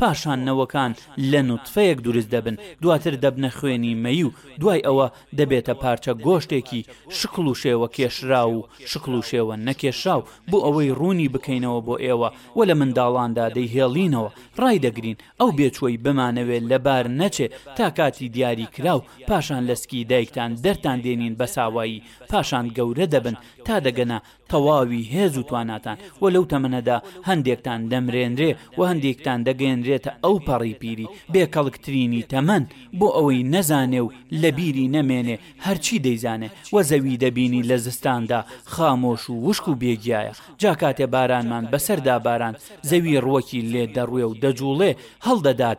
پاشان نەوەکان لە نوتفەیەک دورست دەبن دواتر دەبنە خوێنی مەی و دوای ئەوە دەبێتە پارچە گۆشتێکی شکڵ و شێوە کێشراو و شکڵ و شێوە نەکێشراو بۆ ئەوەی ڕوونی بکەینەوە بۆ ئێوە و لە منداڵاندا دەیهێڵینەوە ڕایدەگرین ئەو بێچوەی بمانەوێت لەبار نەچێت تا کاتی دیاری کراو پاشان لە سکی دایکتان دەرتان دێنین بە ساوایی پاشان گەورە دەبن تا دەگەنە تەواوی هێز و تواناتان و لەو تەمەنەدا هەندێکتان دەمرێنرێ و هەندێکتان دەگەیەنرێتە ئەو پەڕی پیری بێ کەڵکترینی تەمەن بۆ ئەوەی نەزانێ و لە بیری نەمێنێ هەرچی دەیزانێ وە زەوی دەبینی لە زستاندا خامۆش و وشک و بێ گیایە جا کاتێ بارانمان بەسەردا باران زەوی ڕووەکی لێ دەڕوێ و دەجوڵێ هەڵدەدات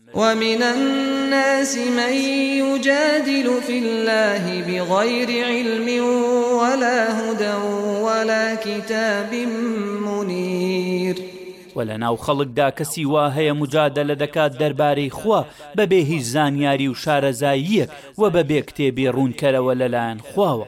ومن الناس من یجادل فی اللە بغیر علم ولا هدی ولا کتاب منیر وە لەناو خەڵکدا کەسی وا هەیە مجادلە دەکات دەربارەی خوا بەبێ هیچ زانیاری و شارەزاییەک وە بەبێ کتێبی ڕوونکەرەوە لەلایەن خواوە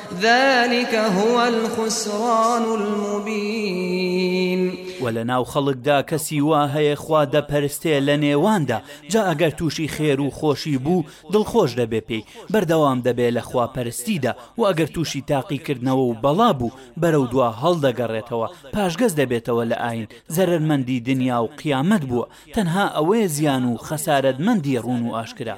ذلک هو الخسران المبین. وە لە ناو خەڵکدا کەسی وا هەیە خوا دەپەرستێ لە نێواندا جا ئەگەر تووشی خێر و خۆشی بوو دڵخۆش دەبێ پێی بەردەوام دەبێ لە خوا پەرستیدا وە ئەگەر تووشی تاقی کردنەوە و بەڵا بوو بەرەو دوا هەڵدەگەڕێتەوە پاشگەز دەبێتەوە لە ئاین زەرەرمەندی دنیا و قیامەت بووە تەنها ئەوەیە زیان و خەسارەت مەندی ڕوون و ئاشکرا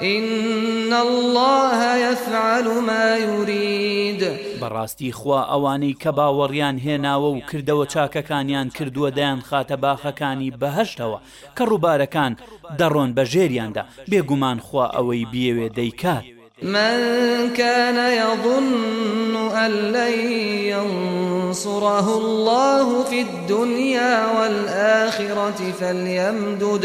ان اللە یفعل ما یرید. بەڕاستی خوا ئەوانەی کە باوەڕیان هێناوە و کردەوە چاکەکانیان کردووە دەیانخاتە باخەکانی بەهەشتەوە کە ڕووبارەکان دەڕۆن بە ژێریاندا، بێگومان خوا ئەوەی بیەوێ دەیکات. من کان یظن ان لن ینصرە اللە فی الدنیا والآخرە فلیمدد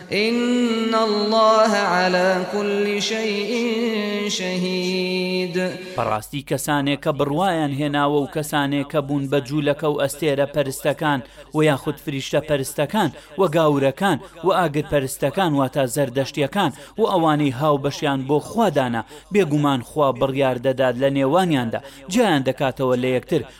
ان اللە علی کل شیء شهید. بەڕاستی کەسانێک کە بڕوایان هێناوە و کەسانێک کە بوون بە جوولەکە و ئەستێرە پەرستەکان وە یاخود فریشتە پەرستەکان وە گاورەکان وە ئاگر پەرستەکان واتە زەردەشتیەکان وە ئەوانەی هاوبەشیان بۆ خوا دانا بێگومان خوا بڕیار دەدات لە نێوانیاندا جیایان دەکاتەوە لە یەکتر